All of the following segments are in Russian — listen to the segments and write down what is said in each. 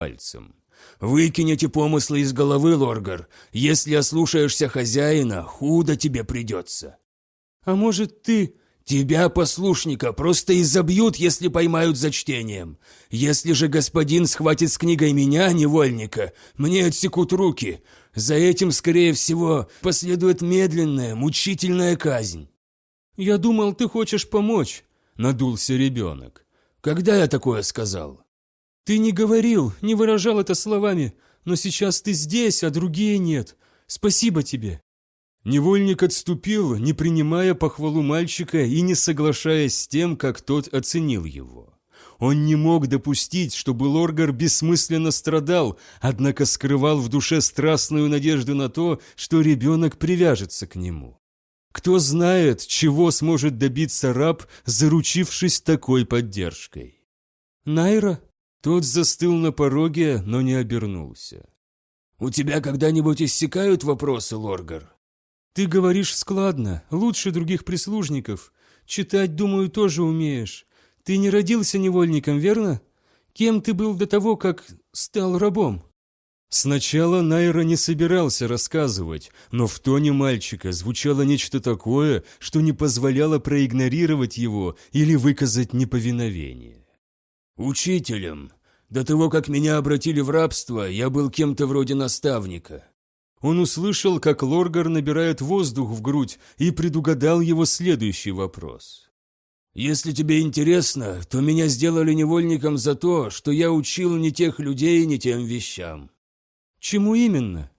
пальцем. «Выкинь эти помыслы из головы, Лоргар. Если ослушаешься хозяина, худо тебе придется». «А может, ты...» «Тебя, послушника, просто изобьют, если поймают за чтением. Если же господин схватит с книгой меня, невольника, мне отсекут руки. За этим, скорее всего, последует медленная, мучительная казнь». «Я думал, ты хочешь помочь», — надулся ребенок. «Когда я такое сказал?» «Ты не говорил, не выражал это словами, но сейчас ты здесь, а другие нет. Спасибо тебе». Невольник отступил, не принимая похвалу мальчика и не соглашаясь с тем, как тот оценил его. Он не мог допустить, чтобы Лоргар бессмысленно страдал, однако скрывал в душе страстную надежду на то, что ребенок привяжется к нему. Кто знает, чего сможет добиться раб, заручившись такой поддержкой. «Найра?» Тот застыл на пороге, но не обернулся. «У тебя когда-нибудь иссякают вопросы, Лоргар?» «Ты говоришь складно, лучше других прислужников. Читать, думаю, тоже умеешь. Ты не родился невольником, верно? Кем ты был до того, как стал рабом?» Сначала Найра не собирался рассказывать, но в тоне мальчика звучало нечто такое, что не позволяло проигнорировать его или выказать неповиновение. «Учителем. До того, как меня обратили в рабство, я был кем-то вроде наставника. Он услышал, как Лоргар набирает воздух в грудь и предугадал его следующий вопрос. «Если тебе интересно, то меня сделали невольником за то, что я учил не тех людей, не тем вещам». «Чему именно?»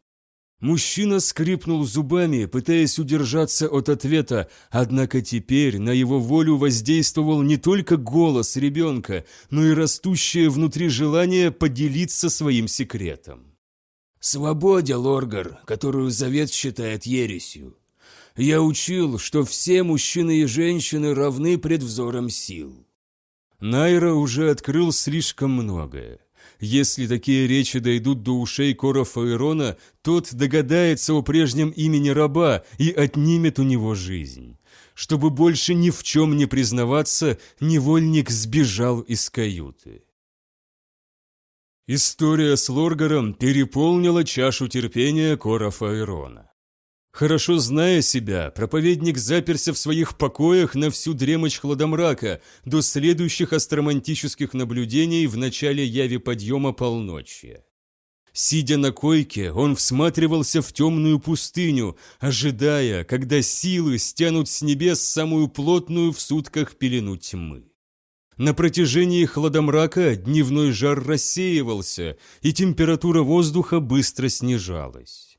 Мужчина скрипнул зубами, пытаясь удержаться от ответа, однако теперь на его волю воздействовал не только голос ребенка, но и растущее внутри желание поделиться своим секретом. Свободе, Лоргар, которую Завет считает ересью. Я учил, что все мужчины и женщины равны пред взором сил. Найра уже открыл слишком многое. Если такие речи дойдут до ушей Кора Фаэрона, тот догадается о прежнем имени раба и отнимет у него жизнь. Чтобы больше ни в чем не признаваться, невольник сбежал из каюты. История с Лоргаром переполнила чашу терпения Кора Фаэрона. Хорошо зная себя, проповедник заперся в своих покоях на всю дремочь хладомрака до следующих астромантических наблюдений в начале яви подъема полночия. Сидя на койке, он всматривался в темную пустыню, ожидая, когда силы стянут с небес самую плотную в сутках пелену тьмы. На протяжении хладомрака дневной жар рассеивался, и температура воздуха быстро снижалась.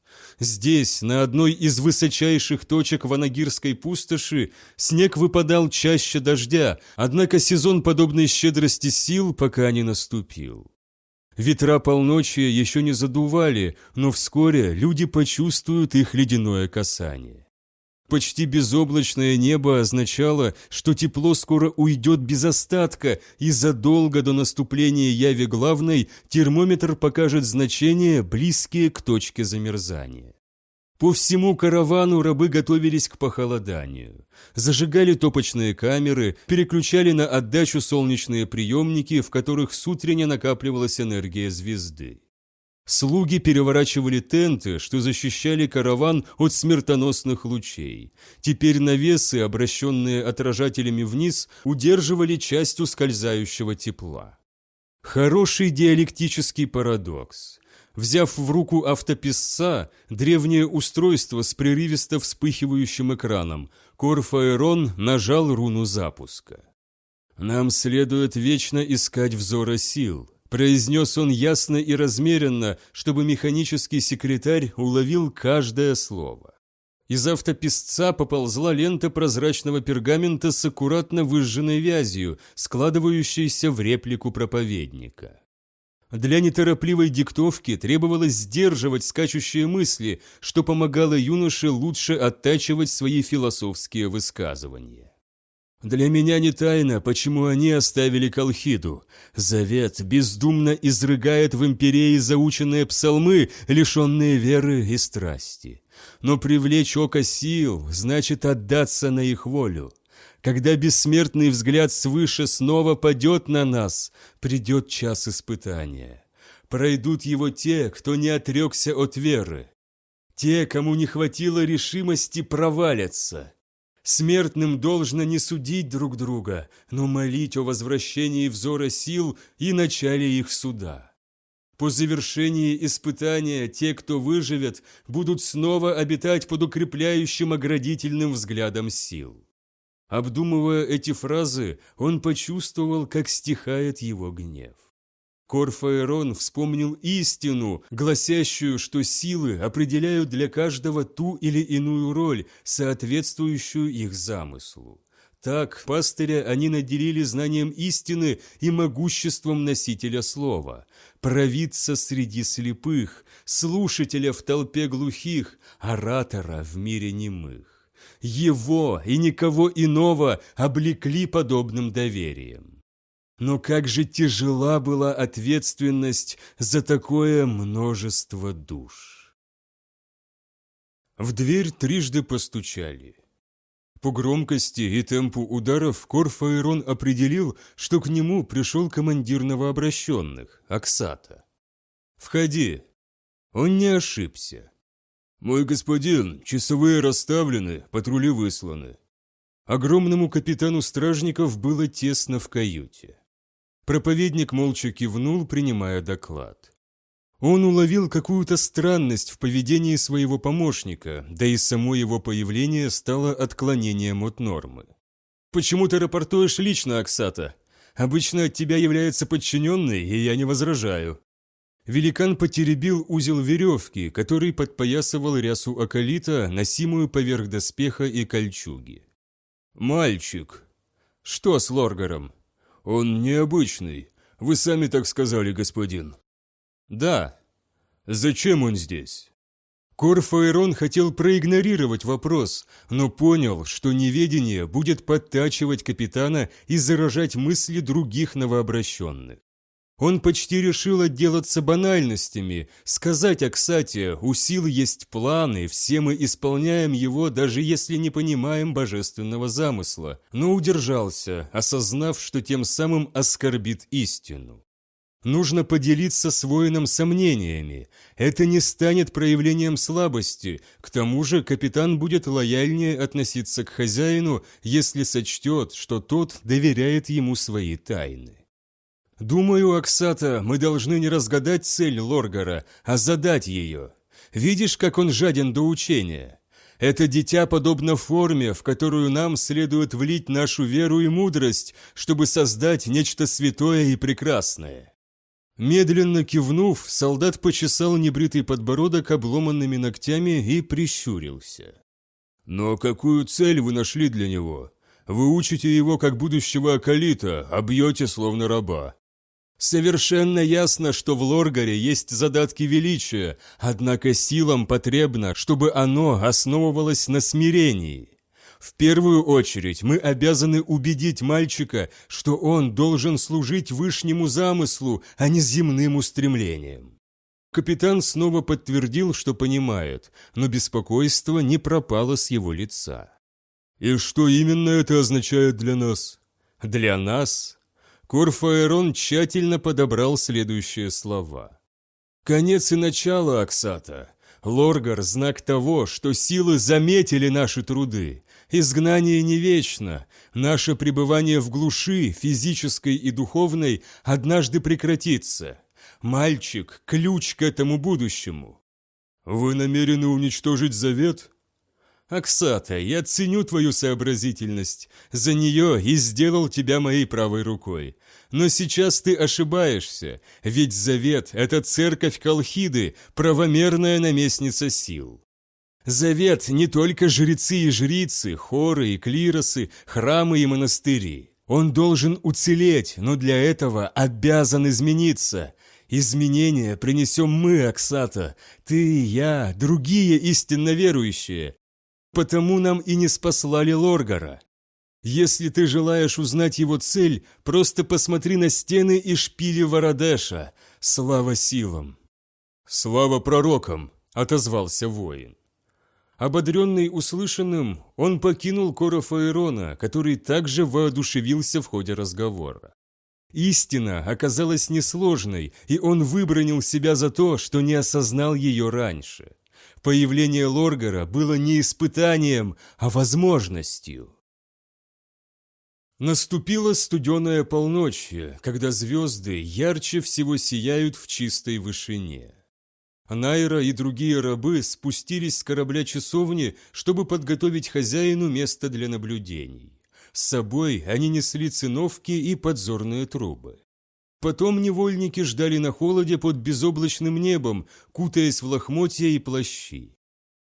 Здесь, на одной из высочайших точек Ванагирской пустоши, снег выпадал чаще дождя, однако сезон подобной щедрости сил пока не наступил. Ветра полночия еще не задували, но вскоре люди почувствуют их ледяное касание. Почти безоблачное небо означало, что тепло скоро уйдет без остатка, и задолго до наступления яви главной термометр покажет значения, близкие к точке замерзания. По всему каравану рабы готовились к похолоданию. Зажигали топочные камеры, переключали на отдачу солнечные приемники, в которых с накапливалась энергия звезды. Слуги переворачивали тенты, что защищали караван от смертоносных лучей. Теперь навесы, обращенные отражателями вниз, удерживали часть ускользающего тепла. Хороший диалектический парадокс. Взяв в руку автописца, древнее устройство с прерывисто вспыхивающим экраном, Корфаэрон нажал руну запуска. «Нам следует вечно искать взора сил», Произнес он ясно и размеренно, чтобы механический секретарь уловил каждое слово. Из автописца поползла лента прозрачного пергамента с аккуратно выжженной вязью, складывающейся в реплику проповедника. Для неторопливой диктовки требовалось сдерживать скачущие мысли, что помогало юноше лучше оттачивать свои философские высказывания. Для меня не тайна, почему они оставили Колхиду. Завет бездумно изрыгает в империи заученные псалмы, лишенные веры и страсти. Но привлечь око сил значит отдаться на их волю. Когда бессмертный взгляд свыше снова падет на нас, придет час испытания. Пройдут его те, кто не отрекся от веры. Те, кому не хватило решимости, провалятся. Смертным должно не судить друг друга, но молить о возвращении взора сил и начале их суда. По завершении испытания те, кто выживет, будут снова обитать под укрепляющим оградительным взглядом сил. Обдумывая эти фразы, он почувствовал, как стихает его гнев. Корфаэрон вспомнил истину, гласящую, что силы определяют для каждого ту или иную роль, соответствующую их замыслу. Так пастыря они наделили знанием истины и могуществом носителя слова, провидца среди слепых, слушателя в толпе глухих, оратора в мире немых. Его и никого иного облекли подобным доверием. Но как же тяжела была ответственность за такое множество душ. В дверь трижды постучали. По громкости и темпу ударов Корфаэрон определил, что к нему пришел командир новообращенных, Аксата. «Входи». Он не ошибся. «Мой господин, часовые расставлены, патрули высланы». Огромному капитану стражников было тесно в каюте. Проповедник молча кивнул, принимая доклад. Он уловил какую-то странность в поведении своего помощника, да и само его появление стало отклонением от нормы. «Почему ты рапортуешь лично, Аксата? Обычно от тебя является подчиненный, и я не возражаю». Великан потеребил узел веревки, который подпоясывал рясу Акалита, носимую поверх доспеха и кольчуги. «Мальчик!» «Что с Лоргаром?» «Он необычный. Вы сами так сказали, господин». «Да». «Зачем он здесь?» Корфаэрон хотел проигнорировать вопрос, но понял, что неведение будет подтачивать капитана и заражать мысли других новообращенных. Он почти решил отделаться банальностями, сказать Аксате, у сил есть планы, все мы исполняем его, даже если не понимаем божественного замысла, но удержался, осознав, что тем самым оскорбит истину. Нужно поделиться с воином сомнениями. Это не станет проявлением слабости. К тому же капитан будет лояльнее относиться к хозяину, если сочтет, что тот доверяет ему свои тайны. «Думаю, Аксата, мы должны не разгадать цель Лоргара, а задать ее. Видишь, как он жаден до учения? Это дитя подобно форме, в которую нам следует влить нашу веру и мудрость, чтобы создать нечто святое и прекрасное». Медленно кивнув, солдат почесал небритый подбородок обломанными ногтями и прищурился. «Но какую цель вы нашли для него? Вы учите его как будущего акалита, а бьете словно раба. Совершенно ясно, что в Лоргаре есть задатки величия, однако силам потребно, чтобы оно основывалось на смирении. В первую очередь мы обязаны убедить мальчика, что он должен служить вышнему замыслу, а не земным устремлениям. Капитан снова подтвердил, что понимает, но беспокойство не пропало с его лица. «И что именно это означает для нас?» «Для нас Корфаэрон тщательно подобрал следующие слова. «Конец и начало, Аксата. Лоргар – знак того, что силы заметили наши труды. Изгнание не вечно. Наше пребывание в глуши, физической и духовной, однажды прекратится. Мальчик – ключ к этому будущему». «Вы намерены уничтожить завет?» «Аксата, я ценю твою сообразительность. За нее и сделал тебя моей правой рукой. Но сейчас ты ошибаешься, ведь Завет – это церковь Колхиды, правомерная наместница сил. Завет – не только жрецы и жрицы, хоры и клиросы, храмы и монастыри. Он должен уцелеть, но для этого обязан измениться. Изменения принесем мы, Аксата, ты, я, другие истинно верующие. Потому нам и не спаслали Лоргара. Если ты желаешь узнать его цель, просто посмотри на стены и шпили Вородеша. Слава силам!» «Слава пророкам!» – отозвался воин. Ободренный услышанным, он покинул Кора Фаэрона, который также воодушевился в ходе разговора. Истина оказалась несложной, и он выбронил себя за то, что не осознал ее раньше. Появление Лоргара было не испытанием, а возможностью. Наступила студеная полночь, когда звезды ярче всего сияют в чистой вышине. Найра и другие рабы спустились с корабля часовни, чтобы подготовить хозяину место для наблюдений. С собой они несли циновки и подзорные трубы. Потом невольники ждали на холоде под безоблачным небом, кутаясь в лохмотья и плащи.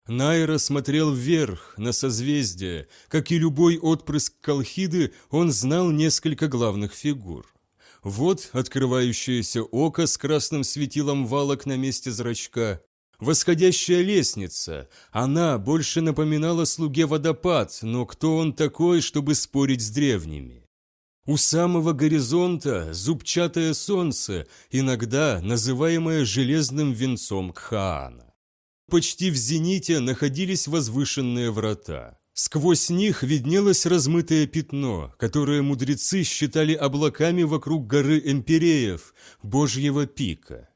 Найра смотрел вверх, на созвездие. Как и любой отпрыск Колхиды, он знал несколько главных фигур. Вот открывающееся око с красным светилом валок на месте зрачка. Восходящая лестница. Она больше напоминала слуге водопад, но кто он такой, чтобы спорить с древними? У самого горизонта зубчатое солнце, иногда называемое железным венцом Кхаана. Почти в зените находились возвышенные врата. Сквозь них виднелось размытое пятно, которое мудрецы считали облаками вокруг горы Эмпиреев, Божьего пика.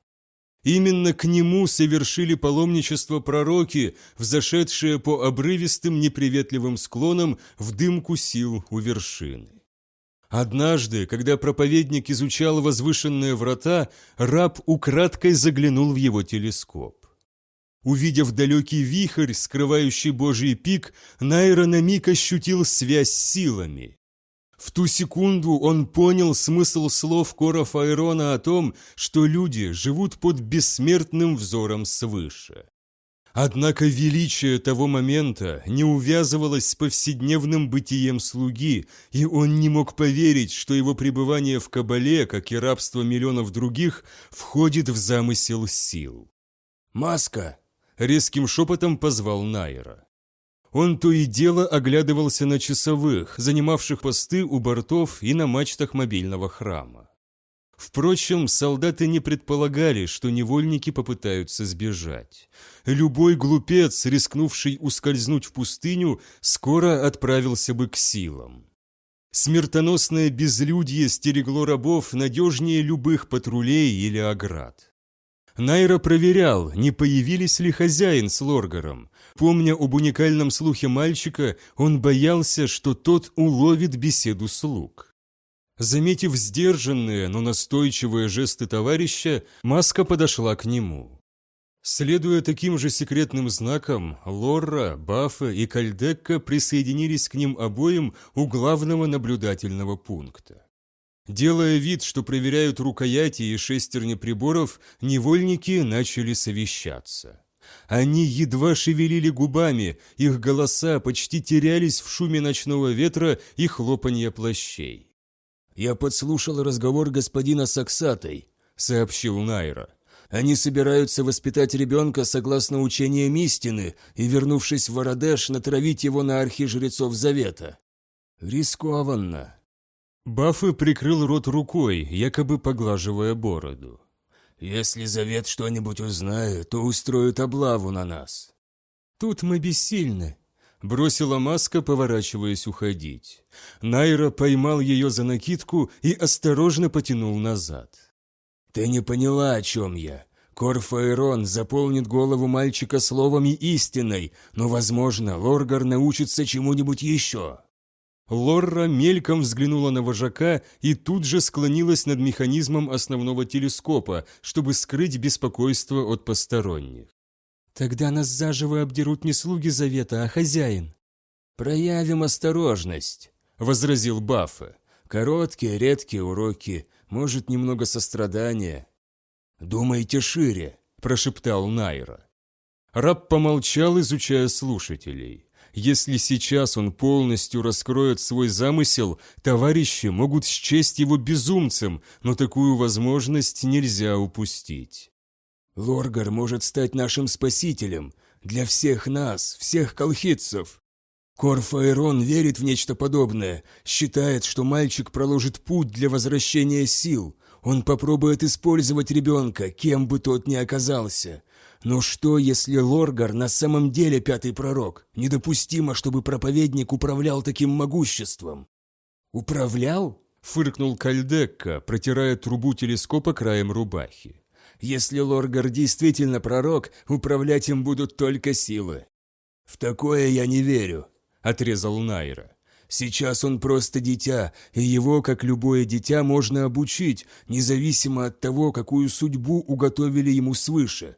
Именно к нему совершили паломничество пророки, взошедшие по обрывистым неприветливым склонам в дымку сил у вершины. Однажды, когда проповедник изучал возвышенные врата, раб украдкой заглянул в его телескоп. Увидев далекий вихрь, скрывающий Божий пик, Найра на миг ощутил связь с силами. В ту секунду он понял смысл слов Кора Файрона о том, что люди живут под бессмертным взором свыше. Однако величие того момента не увязывалось с повседневным бытием слуги, и он не мог поверить, что его пребывание в Кабале, как и рабство миллионов других, входит в замысел сил. «Маска!» — резким шепотом позвал Найра. Он то и дело оглядывался на часовых, занимавших посты у бортов и на мачтах мобильного храма. Впрочем, солдаты не предполагали, что невольники попытаются сбежать. Любой глупец, рискнувший ускользнуть в пустыню, скоро отправился бы к силам. Смертоносное безлюдье стерегло рабов надежнее любых патрулей или оград. Найра проверял, не появились ли хозяин с Лоргаром. Помня об уникальном слухе мальчика, он боялся, что тот уловит беседу слуг. Заметив сдержанные, но настойчивые жесты товарища, Маска подошла к нему. Следуя таким же секретным знакам, Лорра, Баффа и Кальдекка присоединились к ним обоим у главного наблюдательного пункта. Делая вид, что проверяют рукояти и шестерни приборов, невольники начали совещаться. Они едва шевелили губами, их голоса почти терялись в шуме ночного ветра и хлопанья плащей. «Я подслушал разговор господина Саксатой», — сообщил Найра. «Они собираются воспитать ребенка согласно учениям истины и, вернувшись в Вородеш, натравить его на архижрецов Завета. Рискованно». Баффы прикрыл рот рукой, якобы поглаживая бороду. «Если Завет что-нибудь узнает, то устроит облаву на нас». «Тут мы бессильны», — бросила маска, поворачиваясь уходить. Найра поймал ее за накидку и осторожно потянул назад. «Ты не поняла, о чем я. Корфаэрон заполнит голову мальчика словами истиной, но, возможно, Лоргар научится чему-нибудь еще». Лорра мельком взглянула на вожака и тут же склонилась над механизмом основного телескопа, чтобы скрыть беспокойство от посторонних. «Тогда нас заживо обдерут не слуги Завета, а хозяин». «Проявим осторожность», — возразил Баффа. «Короткие, редкие уроки, может, немного сострадания». «Думайте шире», — прошептал Найра. Раб помолчал, изучая слушателей. Если сейчас он полностью раскроет свой замысел, товарищи могут счесть его безумцем, но такую возможность нельзя упустить. «Лоргар может стать нашим спасителем для всех нас, всех колхидцев», Корфаэрон верит в нечто подобное, считает, что мальчик проложит путь для возвращения сил. Он попробует использовать ребенка, кем бы тот ни оказался. Но что, если Лоргар на самом деле пятый пророк? Недопустимо, чтобы проповедник управлял таким могуществом. Управлял? фыркнул Кальдекка, протирая трубу телескопа краем рубахи. «Если Лоргар действительно пророк, управлять им будут только силы». «В такое я не верю», — отрезал Найра. «Сейчас он просто дитя, и его, как любое дитя, можно обучить, независимо от того, какую судьбу уготовили ему свыше.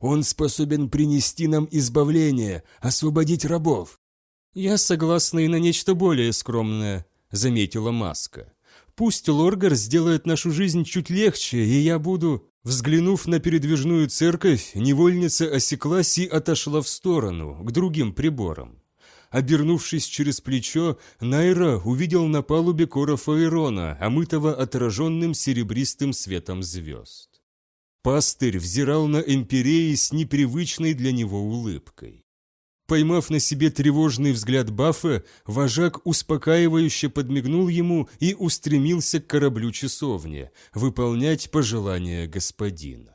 Он способен принести нам избавление, освободить рабов». «Я согласна и на нечто более скромное», — заметила Маска. «Пусть Лоргар сделает нашу жизнь чуть легче, и я буду...» Взглянув на передвижную церковь, невольница осеклась и отошла в сторону, к другим приборам. Обернувшись через плечо, Найра увидел на палубе кора Фаэрона, омытого отраженным серебристым светом звезд. Пастырь взирал на Эмпиреи с непривычной для него улыбкой. Поймав на себе тревожный взгляд Баффа, вожак успокаивающе подмигнул ему и устремился к кораблю часовни, выполнять пожелания господина.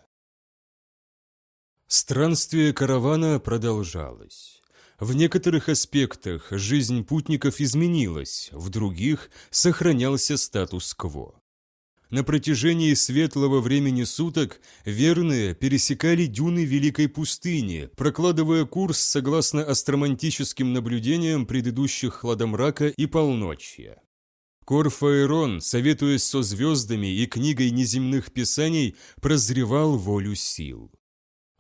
Странствие каравана продолжалось. В некоторых аспектах жизнь путников изменилась, в других сохранялся статус-кво. На протяжении светлого времени суток верные пересекали дюны Великой пустыни, прокладывая курс согласно астромантическим наблюдениям предыдущих хладомрака и полночья. Корфаэрон, советуясь со звездами и книгой неземных писаний, прозревал волю сил.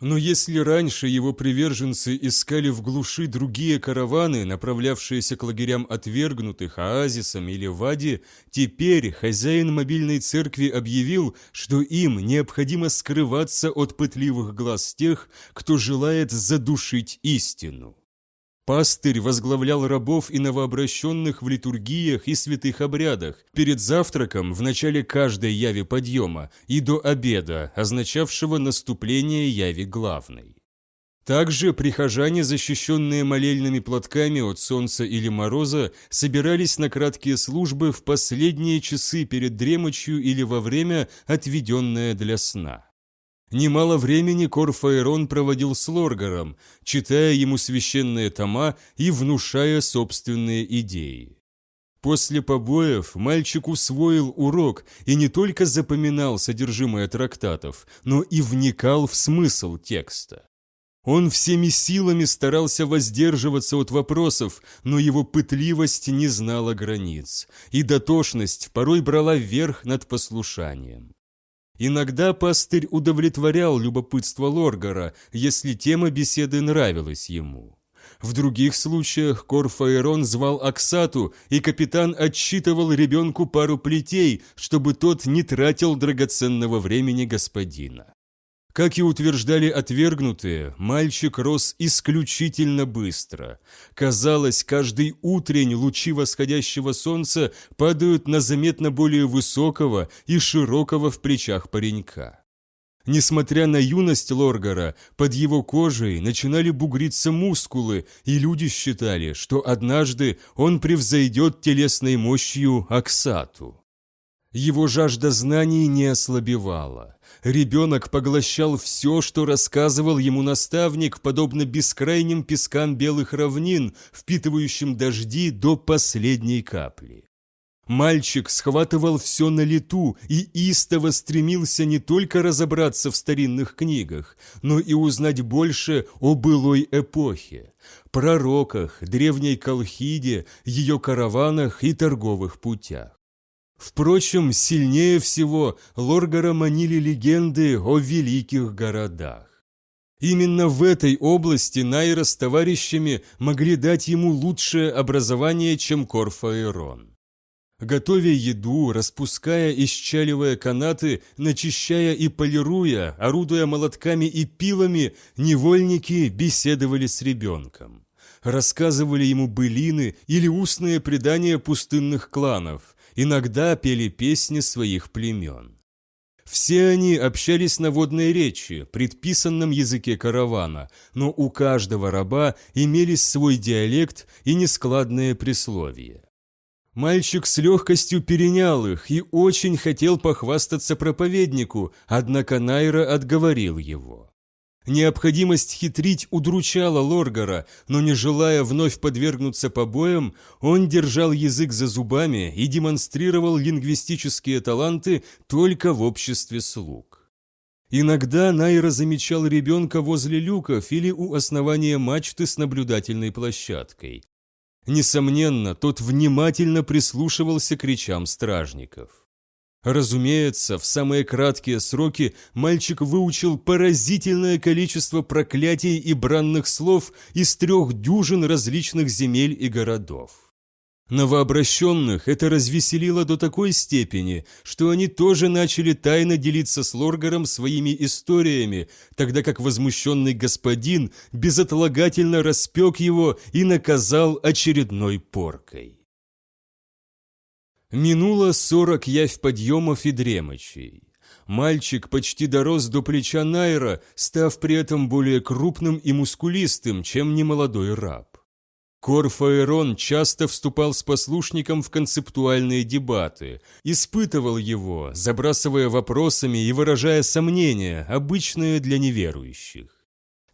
Но если раньше его приверженцы искали в глуши другие караваны, направлявшиеся к лагерям отвергнутых, оазисам или Вади, теперь хозяин мобильной церкви объявил, что им необходимо скрываться от пытливых глаз тех, кто желает задушить истину. Пастырь возглавлял рабов и новообращенных в литургиях и святых обрядах, перед завтраком в начале каждой яви подъема и до обеда, означавшего наступление яви главной. Также прихожане, защищенные молельными платками от солнца или мороза, собирались на краткие службы в последние часы перед дремочью или во время, отведенное для сна. Немало времени Корфаэрон проводил с Лоргаром, читая ему священные тома и внушая собственные идеи. После побоев мальчик усвоил урок и не только запоминал содержимое трактатов, но и вникал в смысл текста. Он всеми силами старался воздерживаться от вопросов, но его пытливость не знала границ, и дотошность порой брала верх над послушанием. Иногда пастырь удовлетворял любопытство Лоргара, если тема беседы нравилась ему. В других случаях Корфаэрон звал Аксату, и капитан отсчитывал ребенку пару плетей, чтобы тот не тратил драгоценного времени господина. Как и утверждали отвергнутые, мальчик рос исключительно быстро. Казалось, каждый утрень лучи восходящего солнца падают на заметно более высокого и широкого в плечах паренька. Несмотря на юность Лоргара, под его кожей начинали бугриться мускулы, и люди считали, что однажды он превзойдет телесной мощью Аксату. Его жажда знаний не ослабевала. Ребенок поглощал все, что рассказывал ему наставник, подобно бескрайним пескам белых равнин, впитывающим дожди до последней капли. Мальчик схватывал все на лету и истово стремился не только разобраться в старинных книгах, но и узнать больше о былой эпохе, пророках, древней Колхиде, ее караванах и торговых путях. Впрочем, сильнее всего Лоргара манили легенды о великих городах. Именно в этой области Найра с товарищами могли дать ему лучшее образование, чем Корфаэрон. Готовя еду, распуская и счаливая канаты, начищая и полируя, орудуя молотками и пилами, невольники беседовали с ребенком. Рассказывали ему былины или устные предания пустынных кланов, иногда пели песни своих племен. Все они общались на водной речи, предписанном языке каравана, но у каждого раба имелись свой диалект и нескладное присловие. Мальчик с легкостью перенял их и очень хотел похвастаться проповеднику, однако Найра отговорил его. Необходимость хитрить удручала Лоргара, но не желая вновь подвергнуться побоям, он держал язык за зубами и демонстрировал лингвистические таланты только в обществе слуг. Иногда Найра замечал ребенка возле люков или у основания мачты с наблюдательной площадкой. Несомненно, тот внимательно прислушивался к речам стражников. Разумеется, в самые краткие сроки мальчик выучил поразительное количество проклятий и бранных слов из трех дюжин различных земель и городов. Новообращенных это развеселило до такой степени, что они тоже начали тайно делиться с Лоргаром своими историями, тогда как возмущенный господин безотлагательно распек его и наказал очередной поркой. Минуло сорок явь подъемов и дремочей. Мальчик почти дорос до плеча Найра, став при этом более крупным и мускулистым, чем немолодой раб. Корфаэрон часто вступал с послушником в концептуальные дебаты, испытывал его, забрасывая вопросами и выражая сомнения, обычные для неверующих.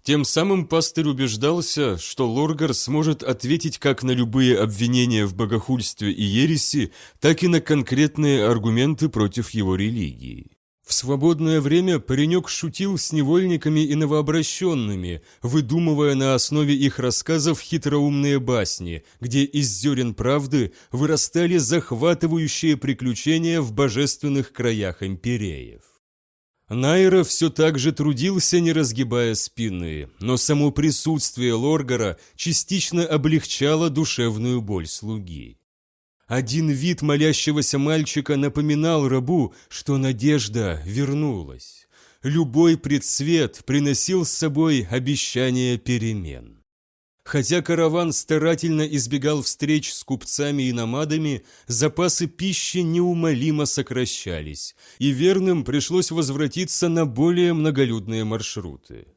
Тем самым пастырь убеждался, что Лоргар сможет ответить как на любые обвинения в богохульстве и ереси, так и на конкретные аргументы против его религии. В свободное время паренек шутил с невольниками и новообращенными, выдумывая на основе их рассказов хитроумные басни, где из зерен правды вырастали захватывающие приключения в божественных краях империев. Найра все так же трудился, не разгибая спины, но само присутствие Лоргара частично облегчало душевную боль слуги. Один вид молящегося мальчика напоминал рабу, что надежда вернулась. Любой предсвет приносил с собой обещание перемен. Хотя караван старательно избегал встреч с купцами и намадами, запасы пищи неумолимо сокращались, и верным пришлось возвратиться на более многолюдные маршруты.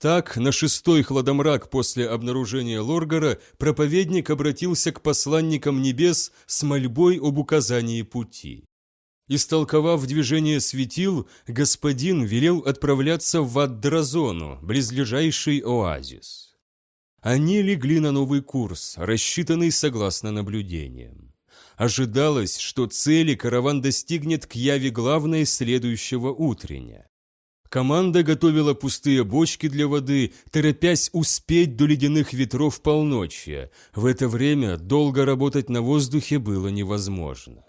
Так, на шестой хладомрак после обнаружения Лоргара проповедник обратился к посланникам небес с мольбой об указании пути. Истолковав движение светил, господин велел отправляться в Аддразону, близлежащий оазис. Они легли на новый курс, рассчитанный согласно наблюдениям. Ожидалось, что цели караван достигнет к яве главной следующего утрення. Команда готовила пустые бочки для воды, торопясь успеть до ледяных ветров полночи. В это время долго работать на воздухе было невозможно.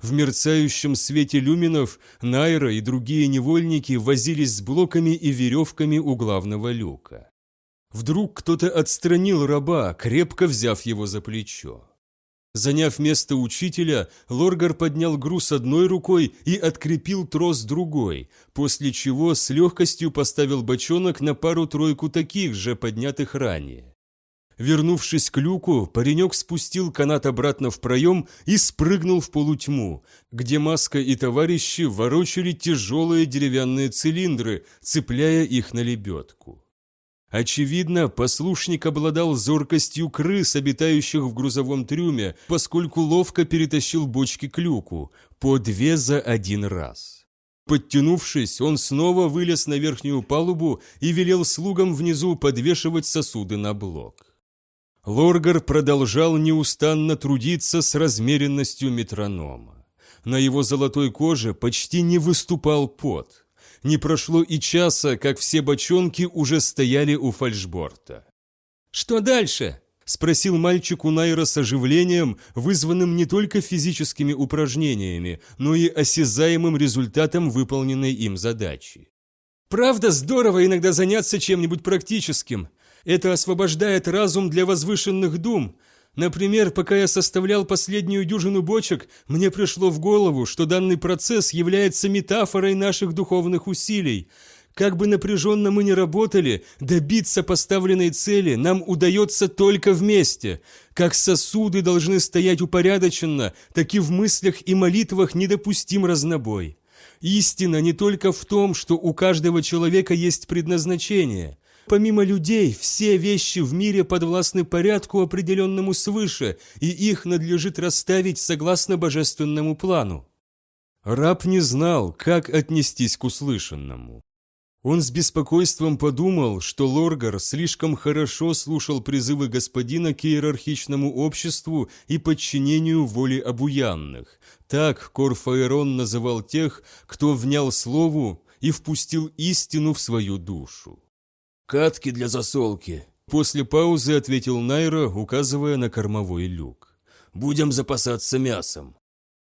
В мерцающем свете люминов Найра и другие невольники возились с блоками и веревками у главного люка. Вдруг кто-то отстранил раба, крепко взяв его за плечо. Заняв место учителя, Лоргар поднял груз одной рукой и открепил трос другой, после чего с легкостью поставил бочонок на пару-тройку таких же, поднятых ранее. Вернувшись к люку, паренек спустил канат обратно в проем и спрыгнул в полутьму, где Маска и товарищи ворочали тяжелые деревянные цилиндры, цепляя их на лебедку. Очевидно, послушник обладал зоркостью крыс, обитающих в грузовом трюме, поскольку ловко перетащил бочки к люку, по две за один раз. Подтянувшись, он снова вылез на верхнюю палубу и велел слугам внизу подвешивать сосуды на блок. Лоргар продолжал неустанно трудиться с размеренностью метронома. На его золотой коже почти не выступал пот – не прошло и часа, как все бочонки уже стояли у фальшборта. «Что дальше?» – спросил мальчик у Найра с оживлением, вызванным не только физическими упражнениями, но и осязаемым результатом выполненной им задачи. «Правда здорово иногда заняться чем-нибудь практическим. Это освобождает разум для возвышенных дум, Например, пока я составлял последнюю дюжину бочек, мне пришло в голову, что данный процесс является метафорой наших духовных усилий. Как бы напряженно мы ни работали, добиться поставленной цели нам удается только вместе. Как сосуды должны стоять упорядоченно, так и в мыслях и молитвах недопустим разнобой. Истина не только в том, что у каждого человека есть предназначение – Помимо людей, все вещи в мире подвластны порядку, определенному свыше, и их надлежит расставить согласно божественному плану. Раб не знал, как отнестись к услышанному. Он с беспокойством подумал, что Лоргар слишком хорошо слушал призывы господина к иерархичному обществу и подчинению воли обуянных. Так Корфаэрон называл тех, кто внял слову и впустил истину в свою душу. «Катки для засолки», – после паузы ответил Найра, указывая на кормовой люк. «Будем запасаться мясом».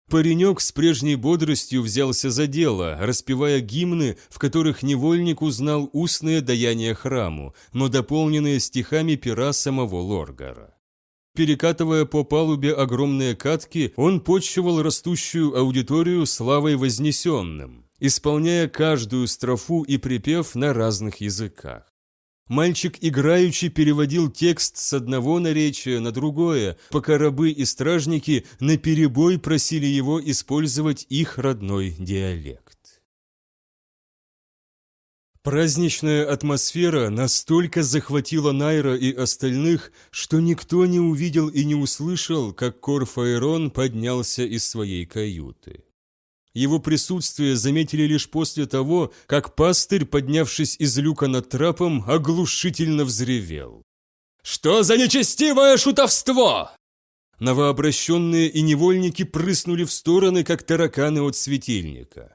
Паренек с прежней бодростью взялся за дело, распевая гимны, в которых невольник узнал устные даяния храму, но дополненные стихами пера самого Лоргара. Перекатывая по палубе огромные катки, он почивал растущую аудиторию славой вознесенным, исполняя каждую строфу и припев на разных языках. Мальчик играючи переводил текст с одного наречия на другое, пока рабы и стражники наперебой просили его использовать их родной диалект. Праздничная атмосфера настолько захватила Найра и остальных, что никто не увидел и не услышал, как Корфаэрон поднялся из своей каюты. Его присутствие заметили лишь после того, как пастырь, поднявшись из люка над трапом, оглушительно взревел. «Что за нечестивое шутовство?» Новообращенные и невольники прыснули в стороны, как тараканы от светильника.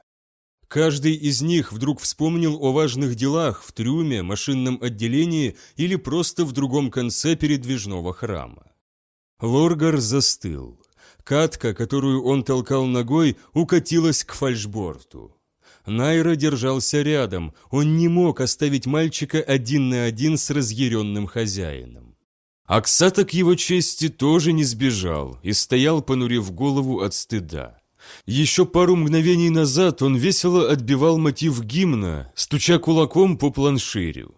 Каждый из них вдруг вспомнил о важных делах в трюме, машинном отделении или просто в другом конце передвижного храма. Лоргар застыл. Катка, которую он толкал ногой, укатилась к фальшборту. Найра держался рядом, он не мог оставить мальчика один на один с разъяренным хозяином. Аксата к его чести тоже не сбежал и стоял, понурив голову от стыда. Еще пару мгновений назад он весело отбивал мотив гимна, стуча кулаком по планширю.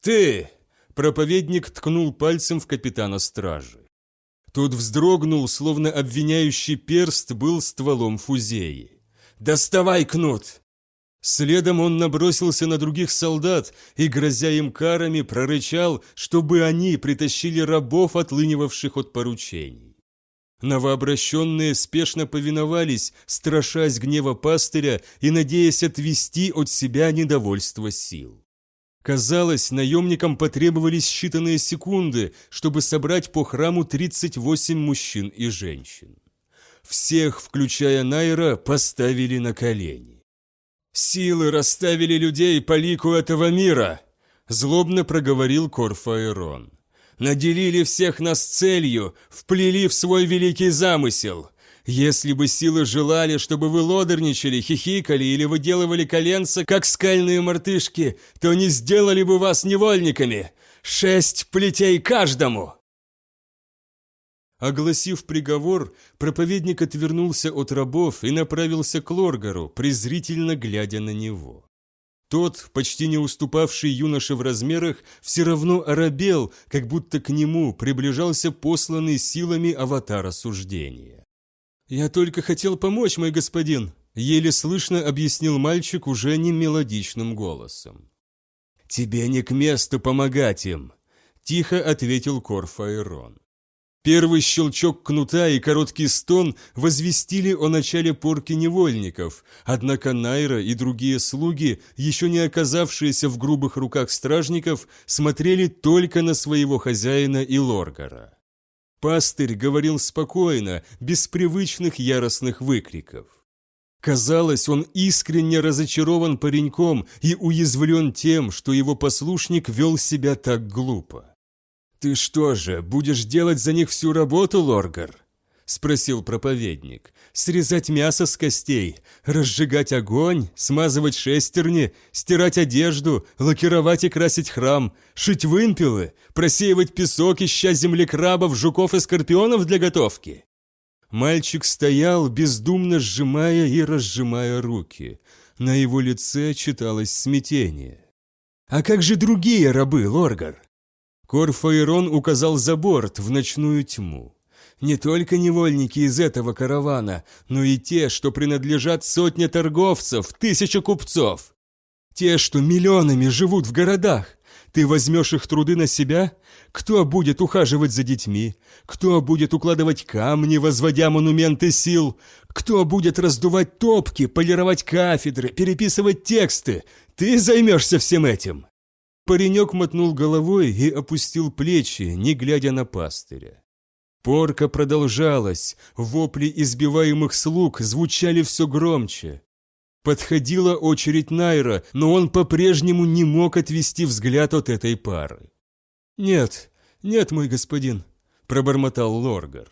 «Ты!» – проповедник ткнул пальцем в капитана стражи. Тот вздрогнул, словно обвиняющий перст был стволом фузеи. «Доставай кнут!» Следом он набросился на других солдат и, грозя им карами, прорычал, чтобы они притащили рабов, отлынивавших от поручений. Новообращенные спешно повиновались, страшась гнева пастыря и надеясь отвести от себя недовольство сил. Казалось, наемникам потребовались считанные секунды, чтобы собрать по храму 38 мужчин и женщин. Всех, включая Найра, поставили на колени. «Силы расставили людей по лику этого мира!» – злобно проговорил Корфаэрон. «Наделили всех нас целью, вплели в свой великий замысел. Если бы силы желали, чтобы вы лодерничали, хихикали или выделывали коленца, как скальные мартышки, то не сделали бы вас невольниками. Шесть плетей каждому!» Огласив приговор, проповедник отвернулся от рабов и направился к Лоргару, презрительно глядя на него. Тот, почти не уступавший юноше в размерах, все равно оробел, как будто к нему приближался посланный силами аватара суждения. «Я только хотел помочь, мой господин», — еле слышно объяснил мальчик уже не мелодичным голосом. «Тебе не к месту помогать им», — тихо ответил Корфаэрон. Первый щелчок кнута и короткий стон возвестили о начале порки невольников, однако Найра и другие слуги, еще не оказавшиеся в грубых руках стражников, смотрели только на своего хозяина и Лоргара. Пастырь говорил спокойно, без привычных яростных выкриков. Казалось, он искренне разочарован пареньком и уязвлен тем, что его послушник вел себя так глупо. «Ты что же, будешь делать за них всю работу, Лоргар?» – спросил проповедник. «Срезать мясо с костей, разжигать огонь, смазывать шестерни, стирать одежду, лакировать и красить храм, шить вымпелы, просеивать песок, ища землекрабов, жуков и скорпионов для готовки?» Мальчик стоял, бездумно сжимая и разжимая руки. На его лице читалось смятение. «А как же другие рабы, Лоргар?» Корфаэрон указал за борт в ночную тьму. Не только невольники из этого каравана, но и те, что принадлежат сотне торговцев, тысяча купцов. Те, что миллионами живут в городах. Ты возьмешь их труды на себя? Кто будет ухаживать за детьми? Кто будет укладывать камни, возводя монументы сил? Кто будет раздувать топки, полировать кафедры, переписывать тексты? Ты займешься всем этим!» Паренек мотнул головой и опустил плечи, не глядя на пастыря. Порка продолжалась, вопли избиваемых слуг звучали все громче. Подходила очередь Найра, но он по-прежнему не мог отвести взгляд от этой пары. «Нет, нет, мой господин», – пробормотал Лоргар.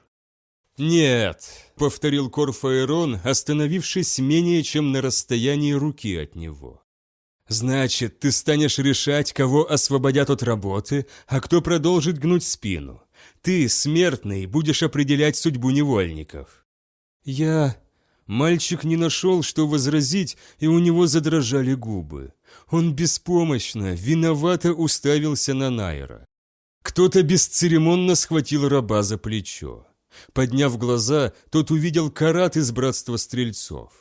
«Нет», – повторил Корфаэрон, остановившись менее чем на расстоянии руки от него. «Значит, ты станешь решать, кого освободят от работы, а кто продолжит гнуть спину. Ты, смертный, будешь определять судьбу невольников». «Я...» Мальчик не нашел, что возразить, и у него задрожали губы. Он беспомощно, виновато уставился на Найра. Кто-то бесцеремонно схватил раба за плечо. Подняв глаза, тот увидел карат из братства стрельцов.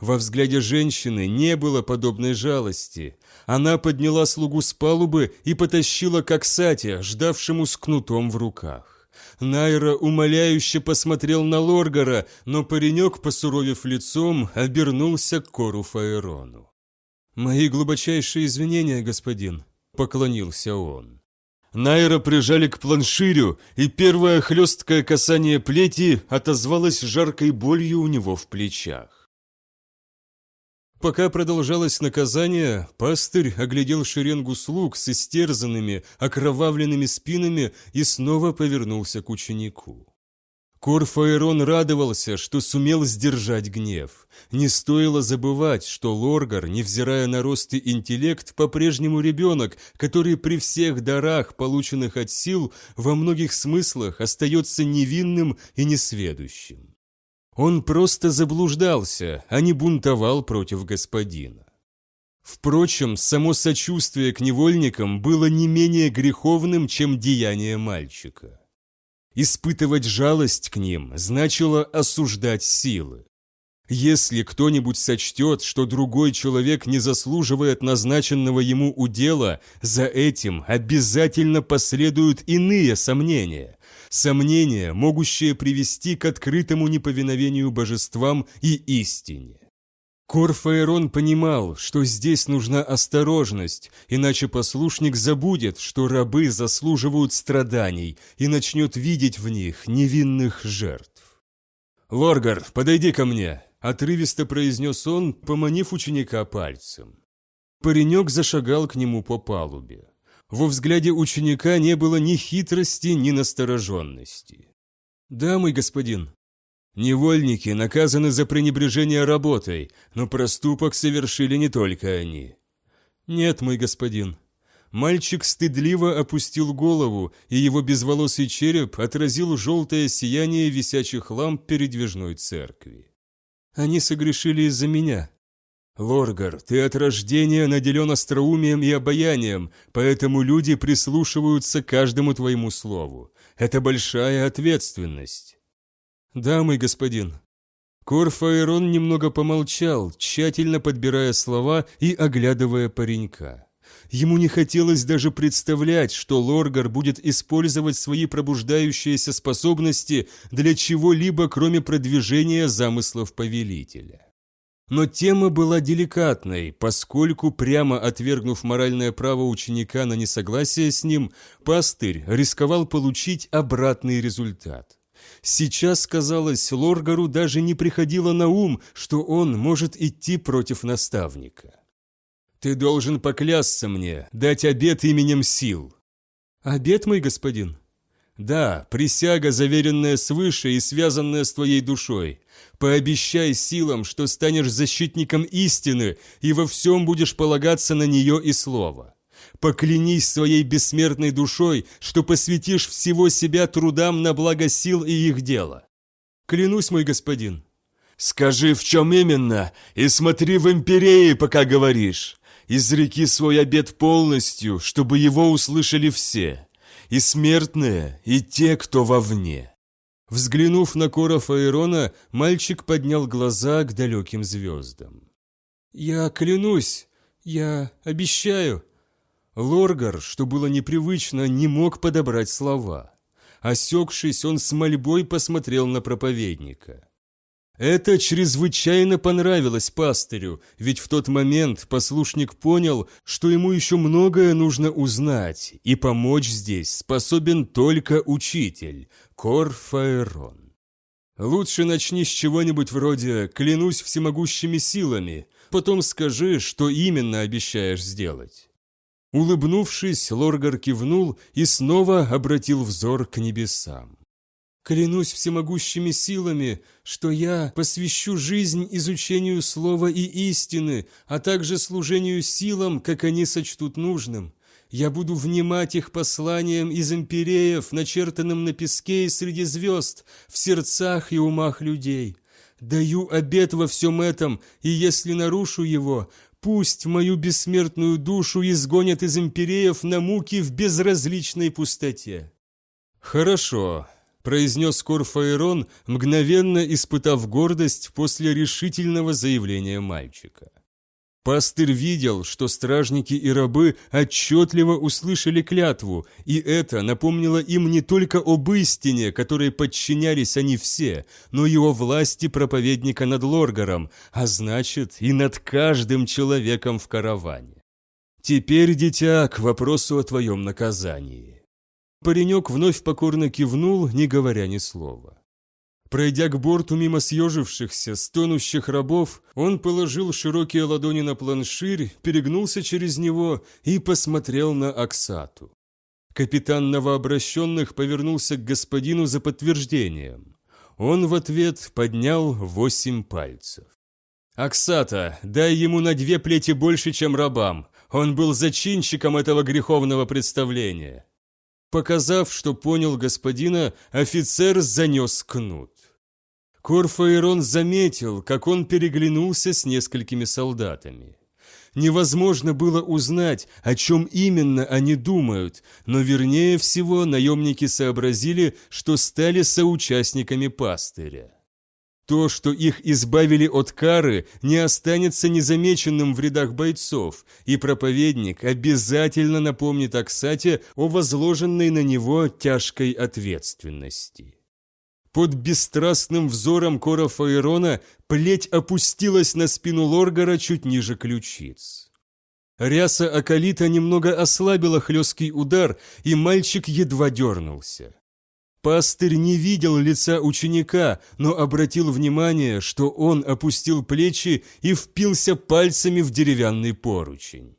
Во взгляде женщины не было подобной жалости. Она подняла слугу с палубы и потащила к Аксате, ждавшему с кнутом в руках. Найра умоляюще посмотрел на Лоргара, но паренек, посуровив лицом, обернулся к Кору Фаэрону. «Мои глубочайшие извинения, господин», — поклонился он. Найра прижали к планширю, и первое хлесткое касание плети отозвалось жаркой болью у него в плечах. Пока продолжалось наказание, пастырь оглядел шеренгу слуг с истерзанными, окровавленными спинами и снова повернулся к ученику. Корфаэрон радовался, что сумел сдержать гнев. Не стоило забывать, что Лоргар, невзирая на рост и интеллект, по-прежнему ребенок, который при всех дарах, полученных от сил, во многих смыслах остается невинным и несведущим. Он просто заблуждался, а не бунтовал против господина. Впрочем, само сочувствие к невольникам было не менее греховным, чем деяние мальчика. Испытывать жалость к ним значило осуждать силы. Если кто-нибудь сочтет, что другой человек не заслуживает назначенного ему удела, за этим обязательно последуют иные сомнения, сомнения, могущие привести к открытому неповиновению божествам и истине. Корфаэрон понимал, что здесь нужна осторожность, иначе послушник забудет, что рабы заслуживают страданий и начнет видеть в них невинных жертв. «Лоргар, подойди ко мне!» – отрывисто произнес он, поманив ученика пальцем. Паренек зашагал к нему по палубе. Во взгляде ученика не было ни хитрости, ни настороженности. «Да, мой господин». Невольники наказаны за пренебрежение работой, но проступок совершили не только они. «Нет, мой господин». Мальчик стыдливо опустил голову, и его безволосый череп отразил желтое сияние висячих ламп передвижной церкви. «Они согрешили из-за меня». «Лоргар, ты от рождения наделен остроумием и обаянием, поэтому люди прислушиваются к каждому твоему слову. Это большая ответственность». «Да, мой господин». Корфаэрон немного помолчал, тщательно подбирая слова и оглядывая паренька. Ему не хотелось даже представлять, что Лоргар будет использовать свои пробуждающиеся способности для чего-либо, кроме продвижения замыслов повелителя. Но тема была деликатной, поскольку, прямо отвергнув моральное право ученика на несогласие с ним, пастырь рисковал получить обратный результат. Сейчас, казалось, Лоргару даже не приходило на ум, что он может идти против наставника. «Ты должен поклясться мне, дать обет именем сил». «Обет, мой господин?» «Да, присяга, заверенная свыше и связанная с твоей душой. Пообещай силам, что станешь защитником истины и во всем будешь полагаться на нее и слово. Поклянись своей бессмертной душой, что посвятишь всего себя трудам на благо сил и их дела. Клянусь, мой господин. Скажи, в чем именно, и смотри в империи, пока говоришь. Изреки свой обет полностью, чтобы его услышали все, и смертные, и те, кто вовне. Взглянув на Кора Фаэрона, мальчик поднял глаза к далеким звездам. «Я клянусь, я обещаю». Лоргар, что было непривычно, не мог подобрать слова. Осекшись, он с мольбой посмотрел на проповедника. Это чрезвычайно понравилось пастырю, ведь в тот момент послушник понял, что ему еще многое нужно узнать, и помочь здесь способен только учитель, Корфаэрон. Лучше начни с чего-нибудь вроде «клянусь всемогущими силами», потом скажи, что именно обещаешь сделать. Улыбнувшись, Лоргар кивнул и снова обратил взор к небесам. Клянусь всемогущими силами, что я посвящу жизнь изучению слова и истины, а также служению силам, как они сочтут нужным. Я буду внимать их посланиям из импереев, начертанным на песке и среди звезд, в сердцах и умах людей. Даю обет во всем этом, и если нарушу его, пусть мою бессмертную душу изгонят из импереев на муки в безразличной пустоте». «Хорошо», произнес Корфаэрон, мгновенно испытав гордость после решительного заявления мальчика. Пастырь видел, что стражники и рабы отчетливо услышали клятву, и это напомнило им не только об истине, которой подчинялись они все, но и о власти проповедника над Лоргаром, а значит и над каждым человеком в караване. Теперь, дитя, к вопросу о твоем наказании. Паренек вновь покорно кивнул, не говоря ни слова. Пройдя к борту мимо съежившихся, стонущих рабов, он положил широкие ладони на планширь, перегнулся через него и посмотрел на Аксату. Капитан новообращенных повернулся к господину за подтверждением. Он в ответ поднял восемь пальцев. «Аксата, дай ему на две плети больше, чем рабам. Он был зачинщиком этого греховного представления. Показав, что понял господина, офицер занес кнут. Корфаэрон заметил, как он переглянулся с несколькими солдатами. Невозможно было узнать, о чем именно они думают, но вернее всего наемники сообразили, что стали соучастниками пастыря. То, что их избавили от кары, не останется незамеченным в рядах бойцов, и проповедник обязательно напомнит Аксате о возложенной на него тяжкой ответственности. Под бесстрастным взором Кора Фаерона плеть опустилась на спину Лоргара чуть ниже ключиц. Ряса Акалита немного ослабила хлесткий удар, и мальчик едва дернулся. Пастырь не видел лица ученика, но обратил внимание, что он опустил плечи и впился пальцами в деревянный поручень.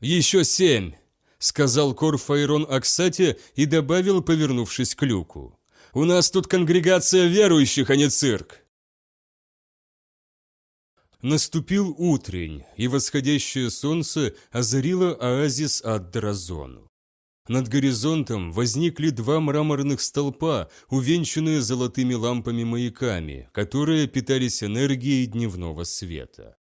«Еще семь!» — сказал Корфайрон Аксате и добавил, повернувшись к люку. «У нас тут конгрегация верующих, а не цирк!» Наступил утрень, и восходящее солнце озарило оазис Ад-Дразону. Над горизонтом возникли два мраморных столпа, увенчанные золотыми лампами-маяками, которые питались энергией дневного света.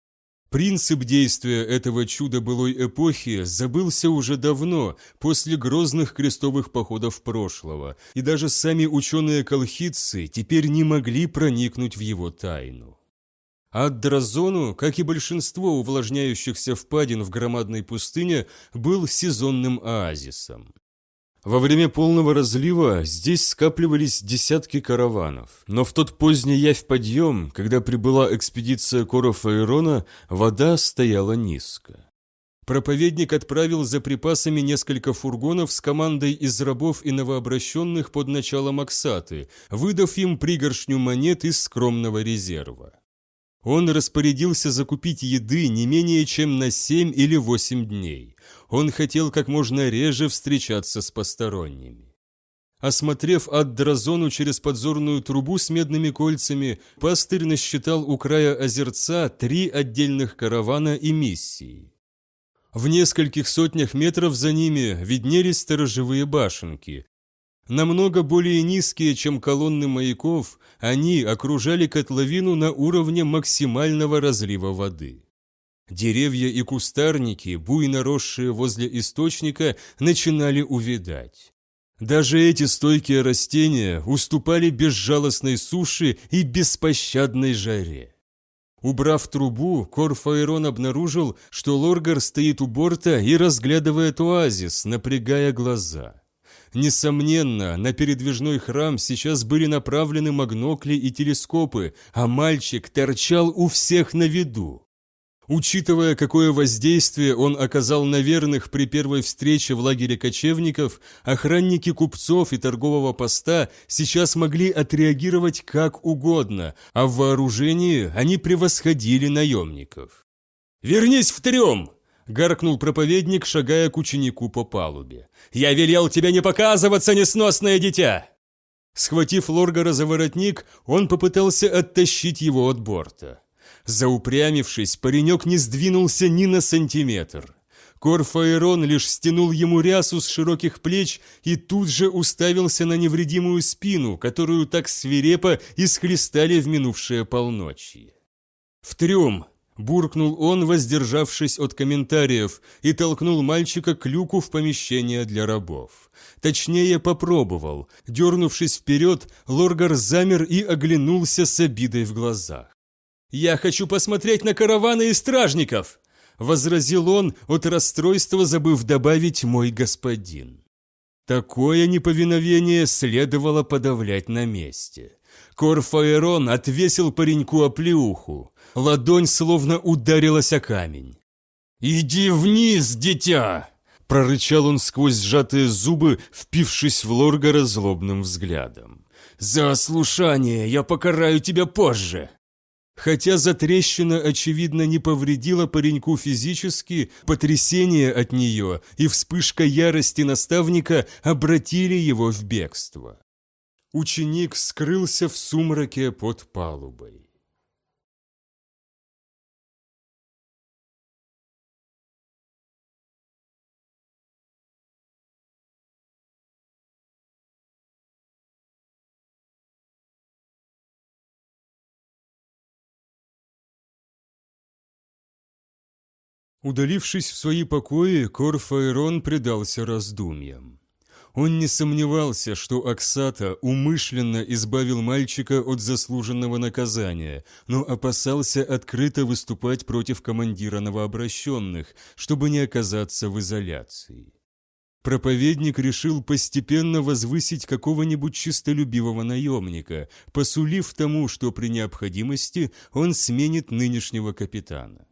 Принцип действия этого чуда былой эпохи забылся уже давно, после грозных крестовых походов прошлого, и даже сами ученые-колхидцы теперь не могли проникнуть в его тайну. Аддразону, как и большинство увлажняющихся впадин в громадной пустыне, был сезонным оазисом. Во время полного разлива здесь скапливались десятки караванов, но в тот поздний явь подъем, когда прибыла экспедиция Коров Ирона, вода стояла низко. Проповедник отправил за припасами несколько фургонов с командой из рабов и новообращенных под началом Аксаты, выдав им пригоршню монет из скромного резерва. Он распорядился закупить еды не менее чем на семь или восемь дней. Он хотел как можно реже встречаться с посторонними. Осмотрев Аддразону через подзорную трубу с медными кольцами, пастырь насчитал у края озерца три отдельных каравана и миссии. В нескольких сотнях метров за ними виднелись сторожевые башенки, Намного более низкие, чем колонны маяков, они окружали котловину на уровне максимального разлива воды. Деревья и кустарники, буйно росшие возле источника, начинали увядать. Даже эти стойкие растения уступали безжалостной суше и беспощадной жаре. Убрав трубу, Корфаэрон обнаружил, что Лоргар стоит у борта и разглядывает оазис, напрягая глаза. Несомненно, на передвижной храм сейчас были направлены магнокли и телескопы, а мальчик торчал у всех на виду. Учитывая, какое воздействие он оказал на верных при первой встрече в лагере кочевников, охранники купцов и торгового поста сейчас могли отреагировать как угодно, а в вооружении они превосходили наемников. «Вернись в трюм!» — гаркнул проповедник, шагая к ученику по палубе. «Я велел тебе не показываться, несносное дитя!» Схватив Лоргара за воротник, он попытался оттащить его от борта. Заупрямившись, паренек не сдвинулся ни на сантиметр. Корфаэрон лишь стянул ему рясу с широких плеч и тут же уставился на невредимую спину, которую так свирепо исхлестали в минувшее полночи. «В трюм!» – буркнул он, воздержавшись от комментариев, и толкнул мальчика к люку в помещение для рабов. Точнее, попробовал. Дернувшись вперед, Лоргар замер и оглянулся с обидой в глазах. «Я хочу посмотреть на караваны и стражников!» Возразил он, от расстройства забыв добавить «мой господин». Такое неповиновение следовало подавлять на месте. Корфаэрон отвесил пареньку оплеуху. Ладонь словно ударилась о камень. «Иди вниз, дитя!» Прорычал он сквозь сжатые зубы, впившись в Лоргара злобным взглядом. «За ослушание я покараю тебя позже!» Хотя затрещина, очевидно, не повредила пареньку физически, потрясение от нее и вспышка ярости наставника обратили его в бегство. Ученик скрылся в сумраке под палубой. Удалившись в свои покои, Корфаэрон предался раздумьям. Он не сомневался, что Аксата умышленно избавил мальчика от заслуженного наказания, но опасался открыто выступать против командира новообращенных, чтобы не оказаться в изоляции. Проповедник решил постепенно возвысить какого-нибудь чистолюбивого наемника, посулив тому, что при необходимости он сменит нынешнего капитана.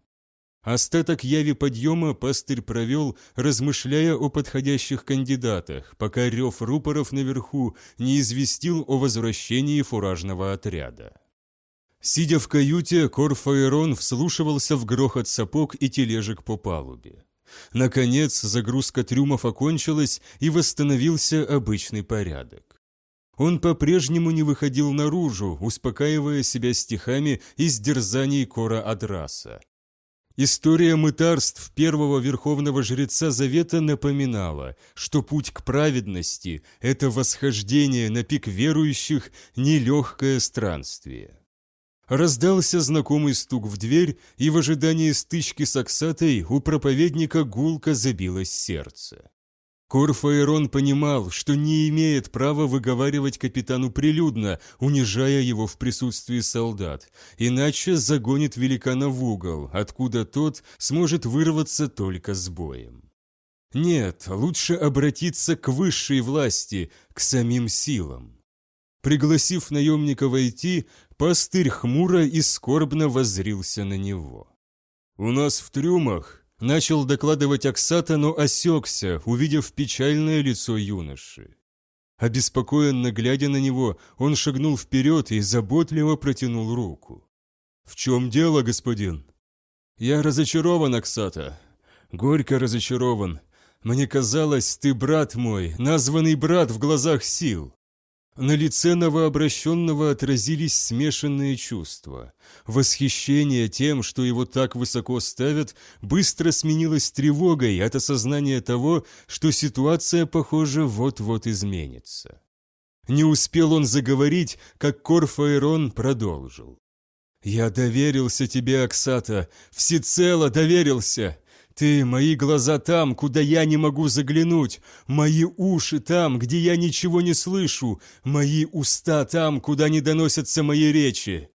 Остаток яви подъема пастырь провел, размышляя о подходящих кандидатах, пока рев рупоров наверху не известил о возвращении фуражного отряда. Сидя в каюте, Корфаэрон вслушивался в грохот сапог и тележек по палубе. Наконец, загрузка трюмов окончилась и восстановился обычный порядок. Он по-прежнему не выходил наружу, успокаивая себя стихами из дерзаний Кора Адраса. История мытарств первого верховного жреца Завета напоминала, что путь к праведности – это восхождение на пик верующих, нелегкое странствие. Раздался знакомый стук в дверь, и в ожидании стычки с Аксатой у проповедника гулко забилось сердце. Корфаэрон понимал, что не имеет права выговаривать капитану прилюдно, унижая его в присутствии солдат, иначе загонит великана в угол, откуда тот сможет вырваться только с боем. Нет, лучше обратиться к высшей власти, к самим силам. Пригласив наемника войти, пастырь хмуро и скорбно воззрился на него. «У нас в трюмах Начал докладывать Аксата, но осекся, увидев печальное лицо юноши. Обеспокоенно глядя на него, он шагнул вперед и заботливо протянул руку. «В чем дело, господин?» «Я разочарован, Аксата. Горько разочарован. Мне казалось, ты брат мой, названный брат в глазах сил. На лице новообращенного отразились смешанные чувства. Восхищение тем, что его так высоко ставят, быстро сменилось тревогой от осознания того, что ситуация, похоже, вот-вот изменится. Не успел он заговорить, как Корфаэрон продолжил. «Я доверился тебе, Аксата, всецело доверился. Ты, мои глаза там, куда я не могу заглянуть, мои уши там, где я ничего не слышу, мои уста там, куда не доносятся мои речи.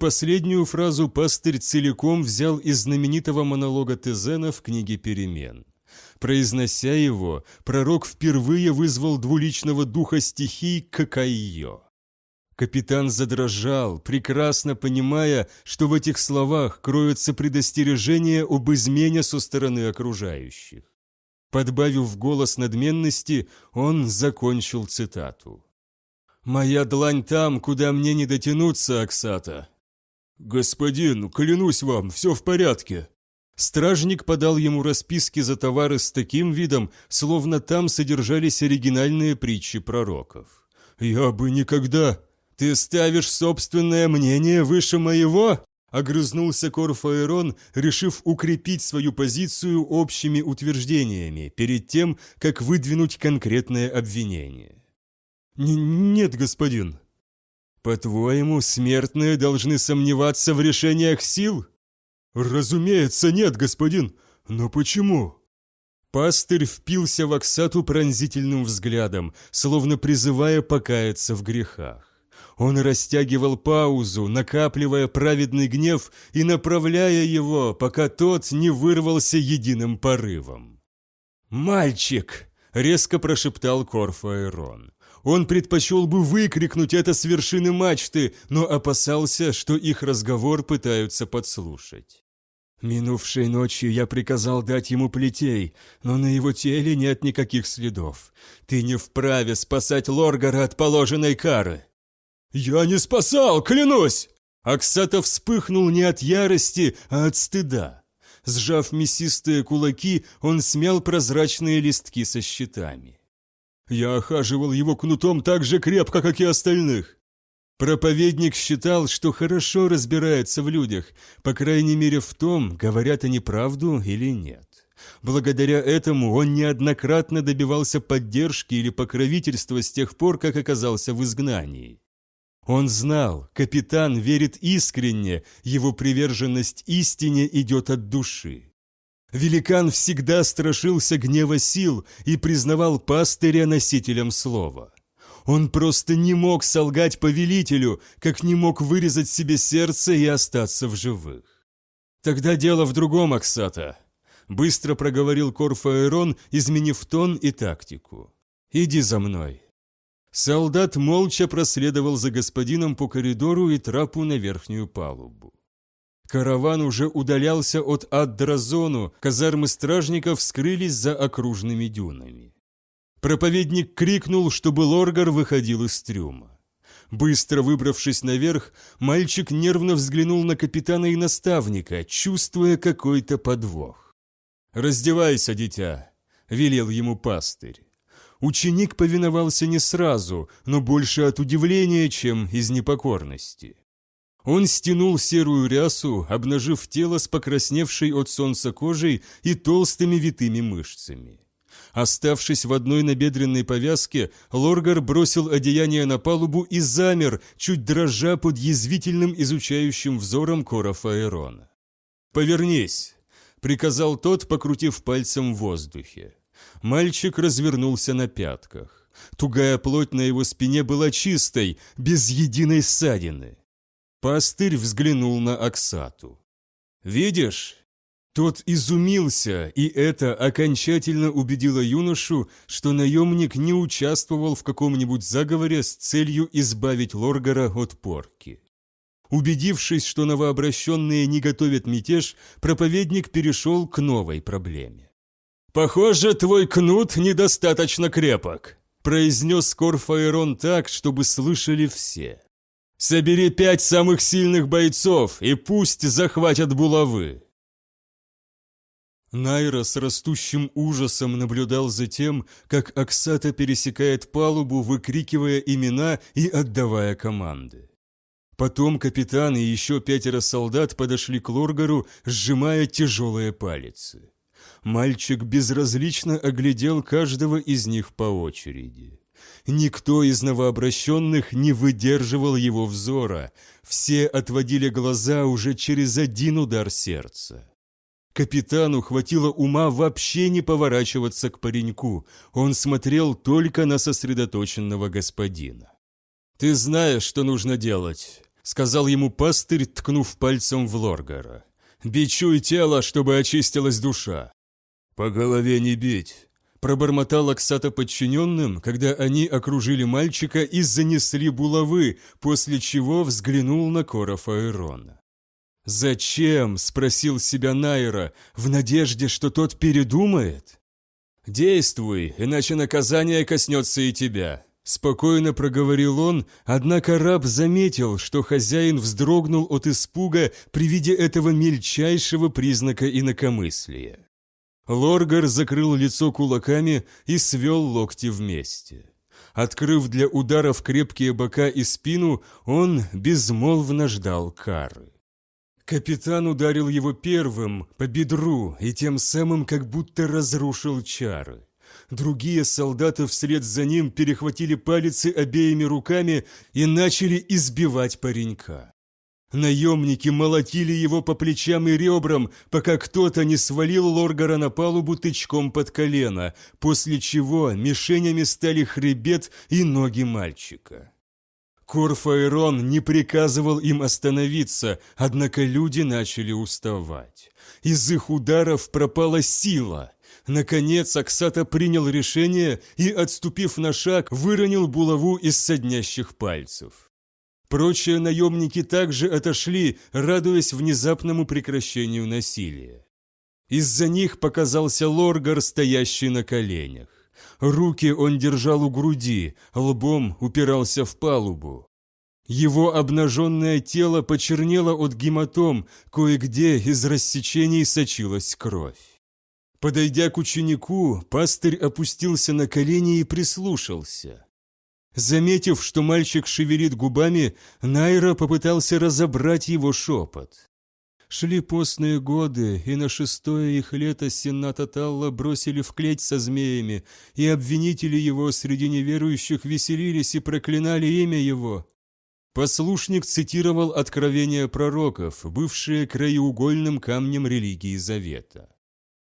Последнюю фразу пастырь целиком взял из знаменитого монолога Тезена в книге «Перемен». Произнося его, пророк впервые вызвал двуличного духа стихий Какайо. Капитан задрожал, прекрасно понимая, что в этих словах кроется предостережение об измене со стороны окружающих. Подбавив голос надменности, он закончил цитату. «Моя длань там, куда мне не дотянуться, Аксата». «Господин, клянусь вам, все в порядке». Стражник подал ему расписки за товары с таким видом, словно там содержались оригинальные притчи пророков. «Я бы никогда...» «Ты ставишь собственное мнение выше моего?» Огрызнулся Корфаэрон, решив укрепить свою позицию общими утверждениями перед тем, как выдвинуть конкретное обвинение. Н «Нет, господин». «По-твоему, смертные должны сомневаться в решениях сил?» «Разумеется, нет, господин. Но почему?» Пастырь впился в Аксату пронзительным взглядом, словно призывая покаяться в грехах. Он растягивал паузу, накапливая праведный гнев и направляя его, пока тот не вырвался единым порывом. «Мальчик!» — резко прошептал Корфаэрон. Он предпочел бы выкрикнуть это с вершины мачты, но опасался, что их разговор пытаются подслушать. Минувшей ночью я приказал дать ему плетей, но на его теле нет никаких следов. Ты не вправе спасать Лоргара от положенной кары. «Я не спасал, клянусь!» Аксата вспыхнул не от ярости, а от стыда. Сжав мясистые кулаки, он смял прозрачные листки со щитами. Я охаживал его кнутом так же крепко, как и остальных. Проповедник считал, что хорошо разбирается в людях, по крайней мере в том, говорят они правду или нет. Благодаря этому он неоднократно добивался поддержки или покровительства с тех пор, как оказался в изгнании. Он знал, капитан верит искренне, его приверженность истине идет от души. Великан всегда страшился гнева сил и признавал пастыря носителем слова. Он просто не мог солгать повелителю, как не мог вырезать себе сердце и остаться в живых. «Тогда дело в другом, Аксата», — быстро проговорил Корфаэрон, изменив тон и тактику. «Иди за мной». Солдат молча проследовал за господином по коридору и трапу на верхнюю палубу. Караван уже удалялся от Аддразону, казармы стражников скрылись за окружными дюнами. Проповедник крикнул, чтобы Лоргар выходил из трюма. Быстро выбравшись наверх, мальчик нервно взглянул на капитана и наставника, чувствуя какой-то подвох. «Раздевайся, дитя», — велел ему пастырь. Ученик повиновался не сразу, но больше от удивления, чем из непокорности. Он стянул серую рясу, обнажив тело с покрасневшей от солнца кожей и толстыми витыми мышцами. Оставшись в одной набедренной повязке, Лоргар бросил одеяние на палубу и замер, чуть дрожа под язвительным изучающим взором Кора Фаэрона. «Повернись!» — приказал тот, покрутив пальцем в воздухе. Мальчик развернулся на пятках. Тугая плоть на его спине была чистой, без единой ссадины. Пастырь взглянул на Аксату. «Видишь?» Тот изумился, и это окончательно убедило юношу, что наемник не участвовал в каком-нибудь заговоре с целью избавить Лоргара от порки. Убедившись, что новообращенные не готовят мятеж, проповедник перешел к новой проблеме. «Похоже, твой кнут недостаточно крепок», – произнес Корфаэрон так, чтобы слышали все. «Собери пять самых сильных бойцов и пусть захватят булавы». Найра с растущим ужасом наблюдал за тем, как Аксата пересекает палубу, выкрикивая имена и отдавая команды. Потом капитан и еще пятеро солдат подошли к Лоргару, сжимая тяжелые палицы. Мальчик безразлично оглядел каждого из них по очереди. Никто из новообращенных не выдерживал его взора, все отводили глаза уже через один удар сердца. Капитану хватило ума вообще не поворачиваться к пареньку, он смотрел только на сосредоточенного господина. «Ты знаешь, что нужно делать», — сказал ему пастырь, ткнув пальцем в Лоргара. «Бичуй тело, чтобы очистилась душа. «По голове не бить», – пробормотал Аксата подчиненным, когда они окружили мальчика и занесли булавы, после чего взглянул на Кора Фаэрона. «Зачем?» – спросил себя Найра, в надежде, что тот передумает. «Действуй, иначе наказание коснется и тебя», – спокойно проговорил он, однако раб заметил, что хозяин вздрогнул от испуга при виде этого мельчайшего признака инакомыслия. Лоргар закрыл лицо кулаками и свел локти вместе. Открыв для ударов крепкие бока и спину, он безмолвно ждал кары. Капитан ударил его первым, по бедру, и тем самым как будто разрушил чары. Другие солдаты вслед за ним перехватили палицы обеими руками и начали избивать паренька. Наемники молотили его по плечам и ребрам, пока кто-то не свалил Лоргара на палубу тычком под колено, после чего мишенями стали хребет и ноги мальчика. Корфаэрон не приказывал им остановиться, однако люди начали уставать. Из их ударов пропала сила. Наконец Аксата принял решение и, отступив на шаг, выронил булаву из соднящих пальцев. Прочие наемники также отошли, радуясь внезапному прекращению насилия. Из-за них показался Лоргар, стоящий на коленях. Руки он держал у груди, лбом упирался в палубу. Его обнаженное тело почернело от гематом, кое-где из рассечений сочилась кровь. Подойдя к ученику, пастырь опустился на колени и прислушался. Заметив, что мальчик шевелит губами, Найра попытался разобрать его шепот. Шли постные годы, и на шестое их лето Сената Талла бросили в клеть со змеями, и обвинители его среди неверующих веселились и проклинали имя его. Послушник цитировал откровения пророков, бывшие краеугольным камнем религии Завета.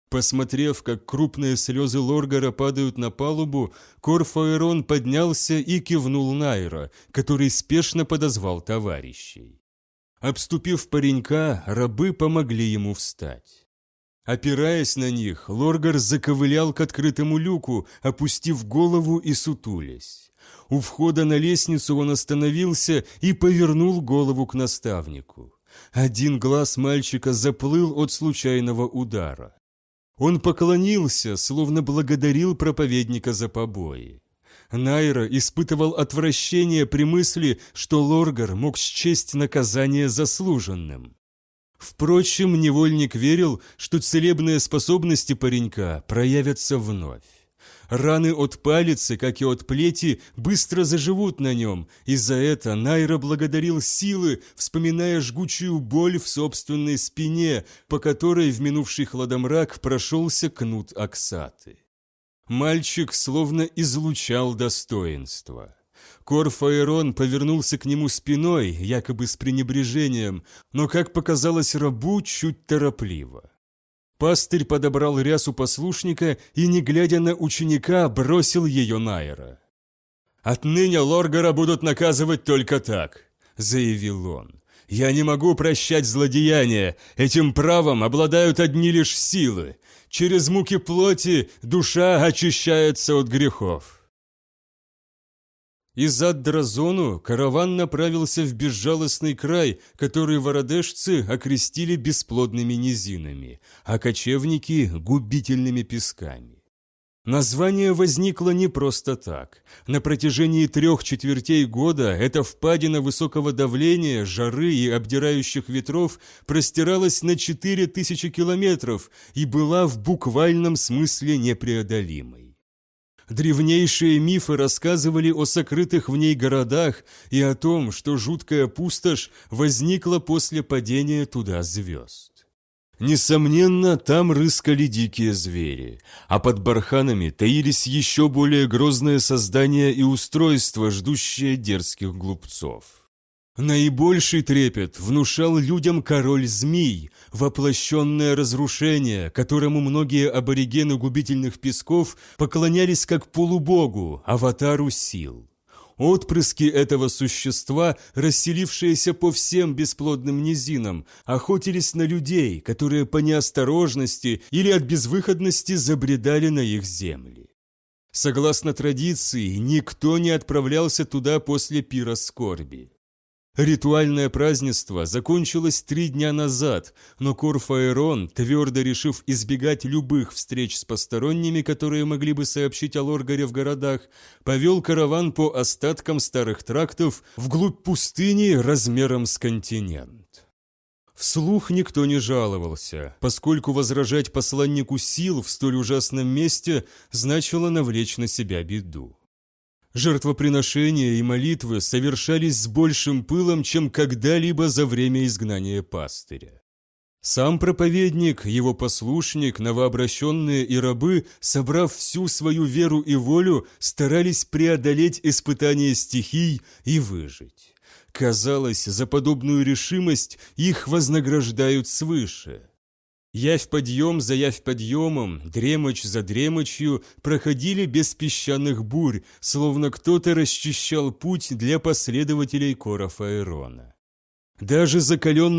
Посмотрев, как крупные слезы Лоргара падают на палубу, Корфаэрон поднялся и кивнул Найра, который спешно подозвал товарищей. Обступив паренька, рабы помогли ему встать. Опираясь на них, Лоргар заковылял к открытому люку, опустив голову и сутулясь. У входа на лестницу он остановился и повернул голову к наставнику. Один глаз мальчика заплыл от случайного удара. Он поклонился, словно благодарил проповедника за побои. Найра испытывал отвращение при мысли, что Лоргар мог счесть наказание заслуженным. Впрочем, невольник верил, что целебные способности паренька проявятся вновь. Раны от палицы, как и от плети, быстро заживут на нем, и за это Найра благодарил силы, вспоминая жгучую боль в собственной спине, по которой в минувший хладомрак прошелся кнут Аксаты. Мальчик словно излучал достоинство. Корфаэрон повернулся к нему спиной, якобы с пренебрежением, но, как показалось рабу, чуть торопливо. Пастырь подобрал рясу послушника и, не глядя на ученика, бросил ее Найра. «Отныне Лоргара будут наказывать только так», — заявил он. «Я не могу прощать злодеяния, этим правом обладают одни лишь силы. Через муки плоти душа очищается от грехов». Из Аддразону караван направился в безжалостный край, который вородешцы окрестили бесплодными низинами, а кочевники – губительными песками. Название возникло не просто так. На протяжении трех четвертей года эта впадина высокого давления, жары и обдирающих ветров простиралась на четыре тысячи километров и была в буквальном смысле непреодолимой. Древнейшие мифы рассказывали о сокрытых в ней городах и о том, что жуткая пустошь возникла после падения туда звезд. Несомненно, там рыскали дикие звери, а под барханами таились еще более грозные создания и устройства, ждущие дерзких глупцов. Наибольший трепет внушал людям король змей, воплощенное разрушение, которому многие аборигены губительных песков поклонялись как полубогу, аватару сил. Отпрыски этого существа, расселившиеся по всем бесплодным низинам, охотились на людей, которые по неосторожности или от безвыходности забредали на их земли. Согласно традиции, никто не отправлялся туда после пира скорби. Ритуальное празднество закончилось три дня назад, но Корфаэрон, твердо решив избегать любых встреч с посторонними, которые могли бы сообщить о Лоргаре в городах, повел караван по остаткам старых трактов вглубь пустыни размером с континент. Вслух никто не жаловался, поскольку возражать посланнику сил в столь ужасном месте значило навлечь на себя беду. Жертвоприношения и молитвы совершались с большим пылом, чем когда-либо за время изгнания пастыря. Сам проповедник, его послушник, новообращенные и рабы, собрав всю свою веру и волю, старались преодолеть испытания стихий и выжить. Казалось, за подобную решимость их вознаграждают свыше. Явь подъем за явь подъемом, дремочь за дремочью проходили без песчаных бурь, словно кто-то расчищал путь для последователей Кора Фаэрона. Даже закаленные